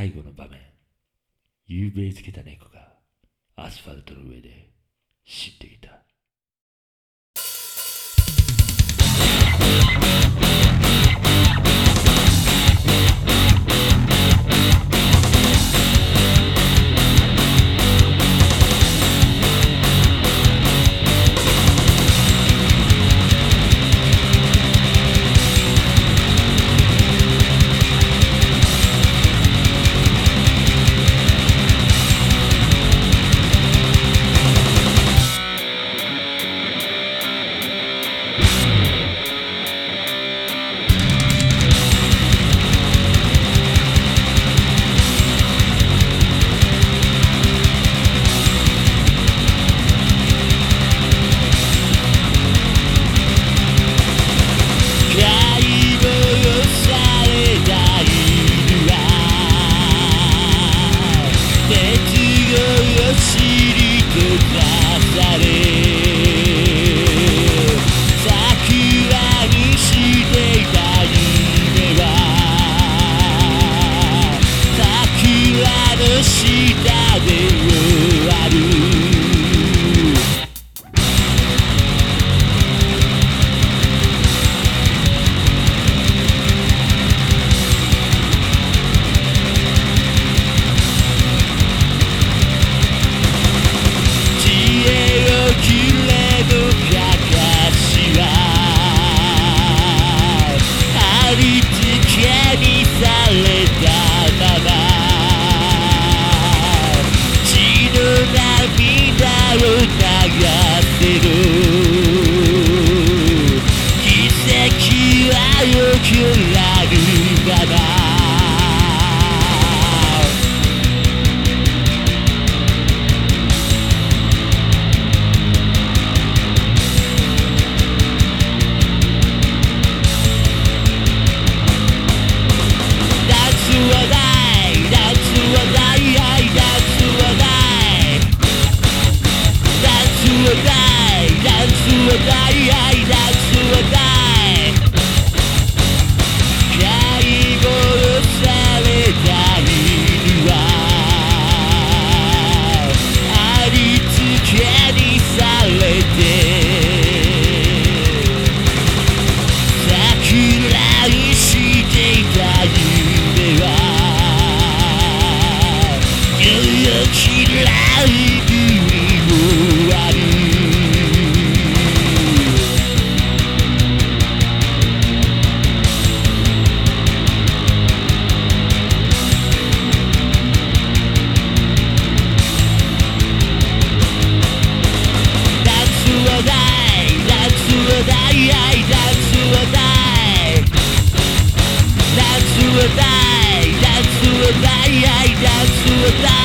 最後の場面。夕べつけた猫がアスファルトの上で死んでいた。goodbye. kill you. that